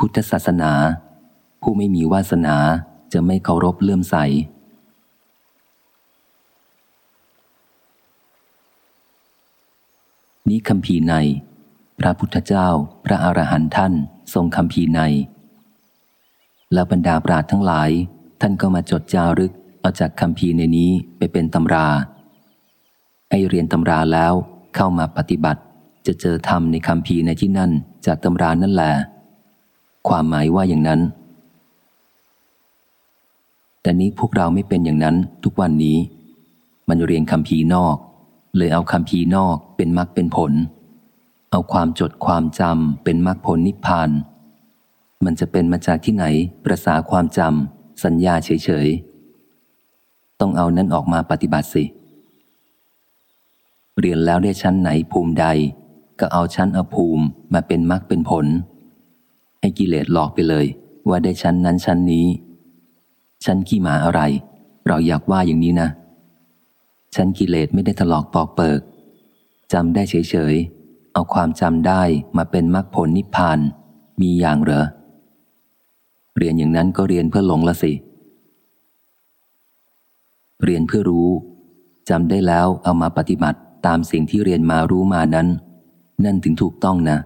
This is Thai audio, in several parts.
พุทธศาสนา ผู้ไม่มีวาสนาจะไม่เคารพเลื่อมใส นี้คำพีใน พระพุทธเจ้า พระอรหันต์ท่าน ทรงคำพีใน แล้วบรรดาปราดทั้งหลาย ท่านก็มาจดจารึกเอาจากคำพีในนี้ไปเป็นตำราให้เรียนตำราแล้วเข้ามาปฏิบัติ จะเจอธรรมในคำพีในที่นั่นจากตำรานั่นแหละ ความหมายว่าอย่างนั้น แต่นี้พวกเราไม่เป็นอย่างนั้นทุกวันนี้ มันเรียนคำพีนอก เลยเอาคำพีนอกเป็นมรรคเป็นผล เอาความจดความจำเป็นมรรคผลนิพพาน มันจะเป็นมาจากที่ไหนประสาความจำสัญญาเฉยๆ ต้องเอานั้นออกมาปฏิบัติสิ เรียนแล้วได้ชั้นไหนภูมิใด ก็เอาชั้นอภูมิมาเป็นมรรคเป็นผล ให้กิเลสหลอกไปเลย ว่าได้ชั้นนั้นชั้นนี้ชั้นขี้หมาอะไร เราอยากว่าอย่างนี้นะชั้นกิเลสไม่ได้ถลอกปอกเปิกจำได้เฉยๆ เอาความจำได้มาเป็นมรรคผลนิพพาน มีอย่างเหรอ เรียนอย่างนั้นก็เรียนเพื่อหลงละสิ เรียนเพื่อรู้จำได้แล้วเอามาปฏิบัติตามสิ่งที่เรียนมารู้มานั้น นั่นถึงถูกต้องนะ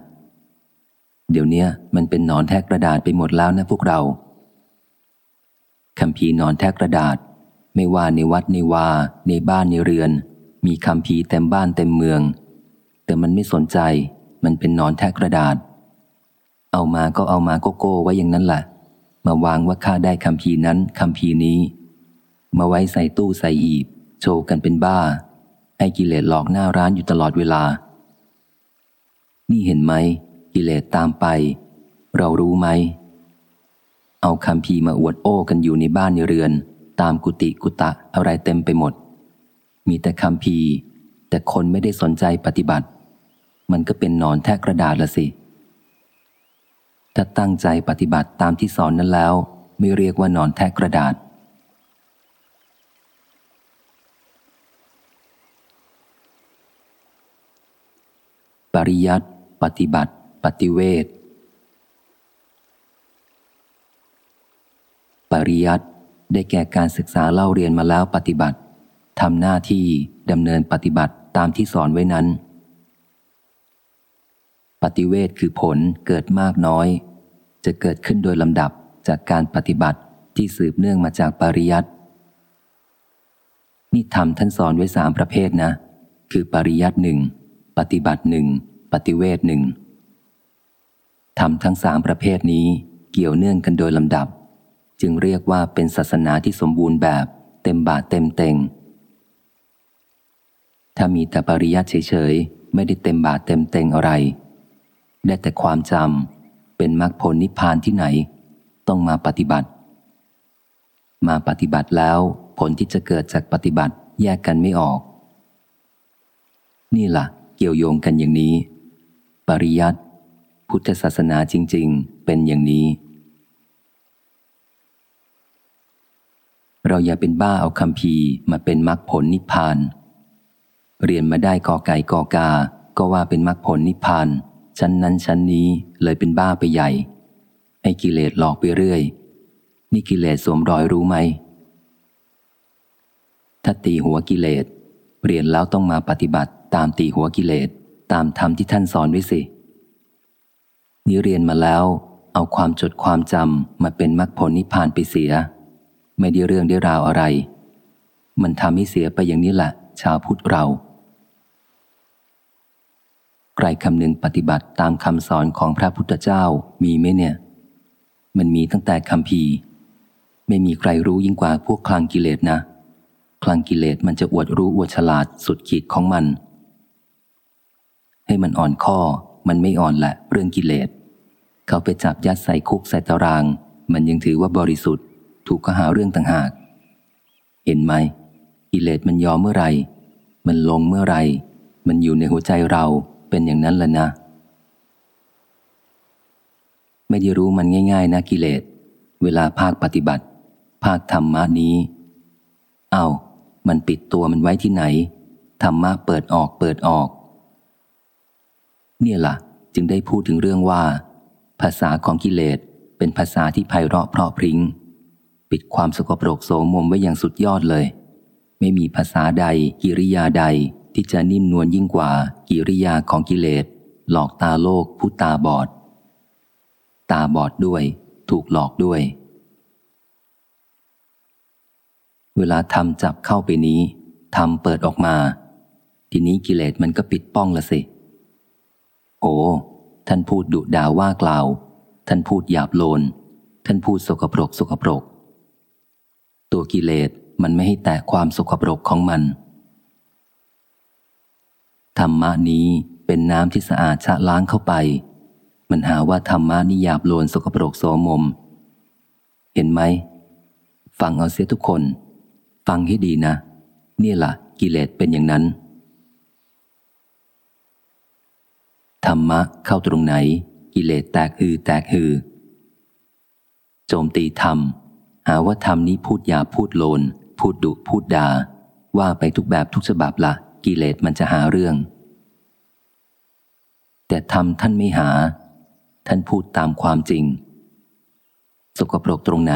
เดี๋ยวนี้มันเป็นนอนแทกกระดาษไปหมดแล้วนะพวกเราคำพีนอนแทกกระดาษ ไม่ว่าในวัดในวา ในบ้านในเรือน มีคำพีเต็มบ้านเต็มเมือง แต่มันไม่สนใจ มันเป็นนอนแทกกระดาษ เอามาก็เอามาโกโก้ไว้อย่างนั้นแหละมาวางว่าข้าได้คำพีนั้นคำพีนี้ มาไว้ใส่ตู้ใส่อีบ โชว์กันเป็นบ้า ให้กิเลสหลอกหน้าร้านอยู่ตลอดเวลา นี่เห็นไหม กิเลสตามไป เรารู้ไหม เอาคำพีมาอวดโอ้กันอยู่ในบ้านในเรือน ตามกุฏิกุตะอะไรเต็มไปหมด มีแต่คำพีแต่คนไม่ได้สนใจปฏิบัติ มันก็เป็นนอนแทกกระดาษละสิ ถ้าตั้งใจปฏิบัติตามที่สอนนั้นแล้ว ไม่เรียกว่านอนแทกกระดาษปริยัติปฏิบัติ ปฏิเวทปริยัติได้แก่การศึกษาเล่าเรียนมาแล้วปฏิบัติทำหน้าที่ดำเนินปฏิบัติตามที่สอนไว้นั้น ปฏิเวทคือผลเกิดมากน้อย จะเกิดขึ้นโดยลำดับจากการปฏิบัติที่สืบเนื่องมาจากปริยัตินี่ทำท่านสอนไว้สามประเภทนะ คือปริยัติหนึ่งปฏิบัติหนึ่งปฏิเวทหนึ่ง ทำทั้งสามประเภทนี้เกี่ยวเนื่องกันโดยลำดับ จึงเรียกว่าเป็นศาสนาที่สมบูรณ์แบบเต็มบาทเต็มเต็ง ถ้ามีแต่ปริยัติเฉยๆ ไม่ได้เต็มบาทเต็มเต็งอะไร ได้แต่ความจำเป็นมรรคผลนิพพานที่ไหน ต้องมาปฏิบัติ มาปฏิบัติแล้วผลที่จะเกิดจากปฏิบัติแยกกันไม่ออก นี่ละ่ะ เกี่ยวโยงกันอย่างนี้ ปริยัติ พุทธศาสนาจริง ๆ เป็นอย่างนี้ เราอย่าเป็นบ้าเอาคำพีมาเป็นมรรคผลนิพพาน เรียนมาได้กอไก่กอกา ก็ว่าเป็นมรรคผลนิพพาน ชั้นนั้นชั้นนี้เลยเป็นบ้าไปใหญ่ ให้กิเลสหลอกไปเรื่อย นี่กิเลสสวมรอยรู้ไหมถ้าตีหัวกิเลสเรียนแล้วต้องมาปฏิบัติตามตีหัวกิเลสตามธรรมที่ท่านสอนไว้สิ นี่เรียนมาแล้ว เอาความจดความจำมาเป็นมรรคผลนิพพานไปเสีย ไม่ได้เรื่องได้ราวอะไร มันทำให้เสียไปอย่างนี้แหละชาวพุทธเรา ใครคำนึงปฏิบัติตามคำสอนของพระพุทธเจ้ามีไหมเนี่ย มันมีตั้งแต่คำพีไม่มีใครรู้ยิ่งกว่าพวกคลังกิเลสนะ คลังกิเลสมันจะอวดรู้อวดฉลาดสุดขีดของมัน ให้มันอ่อนข้อ มันไม่อ่อนแหละเรื่องกิเลส เขาไปจับยัดใส่คุกใส่ตาราง มันยังถือว่าบริสุทธิ์ ถูกข้อหาเรื่องต่างหาก เห็นไหม กิเลสมันยอมเมื่อไรมันลงเมื่อไรมันอยู่ในหัวใจเราเป็นอย่างนั้นแหละนะ ไม่ได้รู้มันง่าย ๆ นะกิเลส เวลาภาคปฏิบัติ ภาคธรรมะนี้ เอา้า มันปิดตัวมันไว้ที่ไหนธรรมะเปิดออกเปิดออก เนี่ยละ่ะ จึงได้พูดถึงเรื่องว่า ภาษาของกิเลสเป็นภาษาที่ไพเราะเพราะพริง้ง ปิดความสกปรกโสมมไว้อย่างสุดยอดเลย ไม่มีภาษาใดกิริยาใดที่จะนิ่มนวลยิ่งกว่า กิริยาของกิเลส หลอกตาโลกผู้ตาบอด ตาบอดด้วย ถูกหลอกด้วย เวลาทำจับเข้าไปนี้ทำเปิดออกมา ทีนี้กิเลสมันก็ปิดป้องละสิ โอ้ ท่านพูดดุด่าว่ากล่าว ท่านพูดหยาบโลน ท่านพูดสกปรกสกปรก ตัวกิเลสมันไม่ให้แตะความสกปรกของมัน ธรรมะนี้เป็นน้ำที่สะอาดชะล้างเข้าไป มันหาว่าธรรมะนี่หยาบโลนสกปรกโสมม เห็นไหม ฟังเอาเสียทุกคน ฟังให้ดีนะ นี่ละ่ะ กิเลสเป็นอย่างนั้น ธรรมะเข้าตรงไหน กิเลสแตกฮือแตกฮือ โจมตีธรรม หาว่าธรรมนี้พูดยาพูดโลน พูดดุพูดดาว่าไปทุกแบบทุกฉบับละ กิเลสมันจะหาเรื่อง แต่ธรรมท่านไม่หา ท่านพูดตามความจริง สกปรกตรงไหน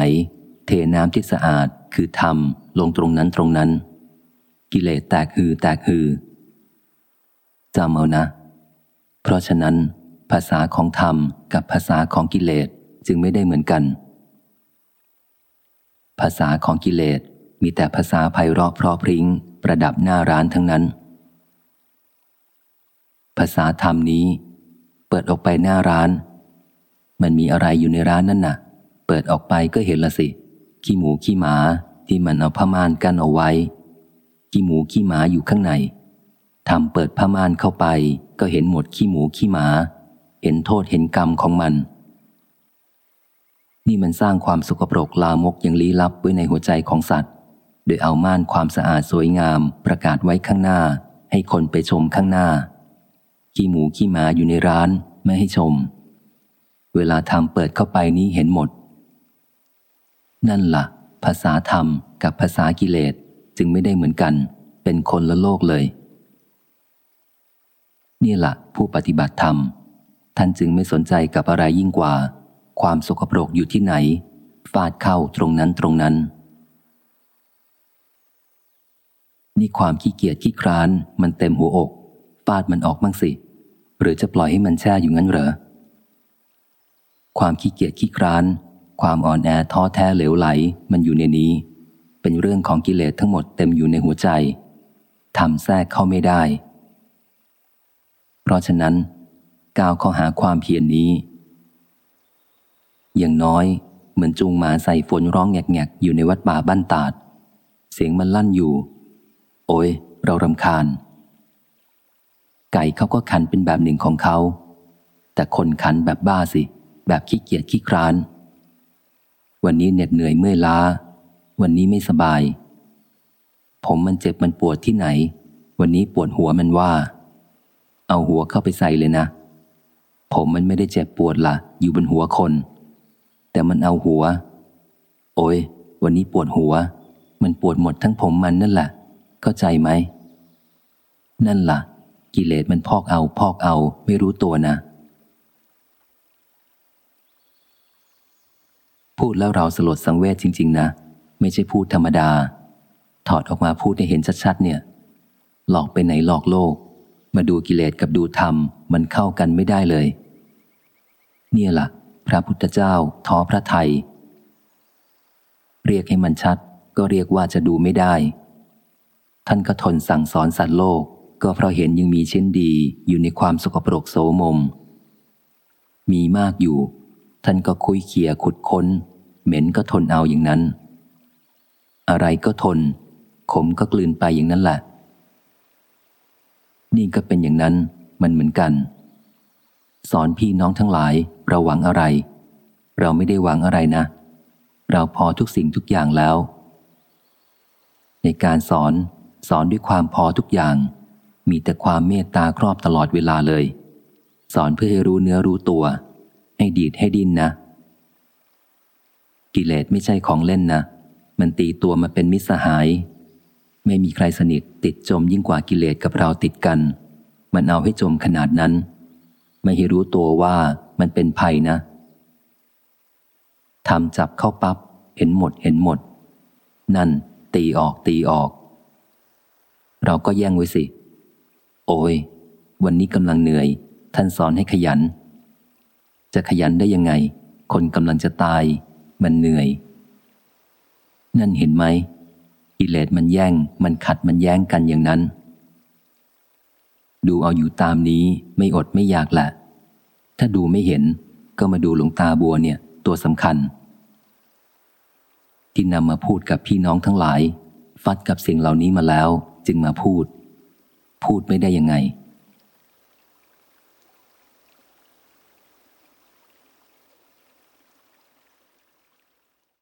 เทน้ำที่สะอาดคือธรรมลงตรงนั้นตรงนั้น กิเลสแตกฮือแตกฮือจำเอานะ เพราะฉะนั้น ภาษาของธรรมกับภาษาของกิเลสจึงไม่ได้เหมือนกัน ภาษาของกิเลสมีแต่ภาษาไพเราะเพราะพริง้ง ประดับหน้าร้านทั้งนั้น ภาษาธรรมนี้ เปิดออกไปหน้าร้าน มันมีอะไรอยู่ในร้านนั่นน่ะ เปิดออกไปก็เห็นละสิ ขี้หมูขี้หมาที่มันเอาผ้าม่านกั้นเอาไว้ ขี้หมูขี้หมาอยู่ข้างใน ทำเปิดผ้าม่านเข้าไป ก็เห็นหมดขี้หมูขี้หมา เห็นโทษเห็นกรรมของมัน นี่มันสร้างความสกปรกลามกอย่างลี้ลับไว้ในหัวใจของสัตว์ โดยเอาม่านความสะอาดสวยงาม ประกาศไว้ข้างหน้า ให้คนไปชมข้างหน้า ขี้หมูขี้หมาอยู่ในร้านไม่ให้ชม เวลาทำเปิดเข้าไปนี้เห็นหมด นั่นละ่ะ ภาษาธรรมกับภาษากิเลสจึงไม่ได้เหมือนกัน เป็นคนละโลกเลย นี่ละ่ะผู้ปฏิบัติธรรม ท่านจึงไม่สนใจกับอะไรยิ่งกว่า ความสกปรกอยู่ที่ไหน ฟาดเข้าตรงนั้นตรงนั้น นี่ความขี้เกียจขี้คร้านมันเต็มหัวอก ฟาดมันออกบ้างสิ หรือจะปล่อยให้มันแช่อยู่งั้นเหรอ ความขี้เกียจขี้คร้าน ความอ่อนแอท้อแท้เหลวไหลมันอยู่ในนี้ เป็นเรื่องของกิเลสทั้งหมดเต็มอยู่ในหัวใจทำแทรกเข้าไม่ได้ เพราะฉะนั้นก้าวเข้าหาความเพียรนนี้ อย่างน้อยเหมือนจูงหมาใส่ฝนร้องแงกๆ อยู่ในวัดป่าบ้านตาด เสียงมันลั่นอยู่ โอ้ย เรารำคาญ ไก่เขาก็ขันเป็นแบบหนึ่งของเขา แต่คนขันแบบบ้าสิ แบบขี้เกียจขี้คร้าน วันนี้เหน็ดเหนื่อยเมื่อยล้า วันนี้ไม่สบาย ผมมันเจ็บมันปวดที่ไหน วันนี้ปวดหัวมันว่า เอาหัวเข้าไปใส่เลยนะ ผมมันไม่ได้เจ็บปวดละ่ะ อยู่บนหัวคน แต่มันเอาหัว โอ้ยวันนี้ปวดหัว มันปวดหมดทั้งผมมันนั่นแหละเข้าใจไหม นั่นละ่ะ กิเลสมันพอกเอาพอกเอาไม่รู้ตัวนะ พูดแล้วเราสลดสังเวชจริง ๆ นะ ไม่ใช่พูดธรรมดา ถอดออกมาพูดให้เห็นชัดๆเนี่ย หลอกไปไหนหลอกโลก มาดูกิเลสกับดูธรรมมันเข้ากันไม่ได้เลย เนี่ยละ่ะ พระพุทธเจ้าท้อพระไทย เรียกให้มันชัด ก็เรียกว่าจะดูไม่ได้ ท่านก็ทนสั่งสอนสัตว์โลก ก็เพราะเห็นยังมีเช่นดีอยู่ในความสกปรกโสมม มีมากอยู่ ท่านก็คุยเคียขุดค้น เหม็นก็ทนเอาอย่างนั้น อะไรก็ทน ขมก็กลืนไปอย่างนั้นแหละ นี่ก็เป็นอย่างนั้นมันเหมือนกัน สอนพี่น้องทั้งหลายเราหวังอะไร เราไม่ได้หวังอะไรนะ เราพอทุกสิ่งทุกอย่างแล้ว ในการสอนสอนด้วยความพอทุกอย่าง มีแต่ความเมตตาครอบตลอดเวลาเลย สอนเพื่อให้รู้เนื้อรู้ตัว ให้ดีดให้ดิ้นนะ กิเลสไม่ใช่ของเล่นนะ มันตีตัวมาเป็นมิสหาย ไม่มีใครสนิทติดจมยิ่งกว่ากิเลสกับเราติดกัน มันเอาให้จมขนาดนั้น ไม่ให้รู้ตัวว่ามันเป็นภัยนะทำจับเข้าปับ๊บเห็นหมดเห็นหมด นั่น ตีออกตีออก เราก็แย่งไว้สิ โอ้ย วันนี้กำลังเหนื่อย ท่านสอนให้ขยัน จะขยันได้ยังไง คนกำลังจะตาย มันเหนื่อย นั่นเห็นไหม กิเลสมันแย่ง มันขัดมันแย้งกันอย่างนั้น ดูเอาอยู่ตามนี้ไม่อดไม่อยากแหละถ้าดูไม่เห็นก็มาดูหลวงตาบัวเนี่ย ตัวสำคัญ ที่นำมาพูดกับพี่น้องทั้งหลาย ฟัดกับสิ่งเหล่านี้มาแล้ว จึงมาพูด พูดไม่ได้ยังไง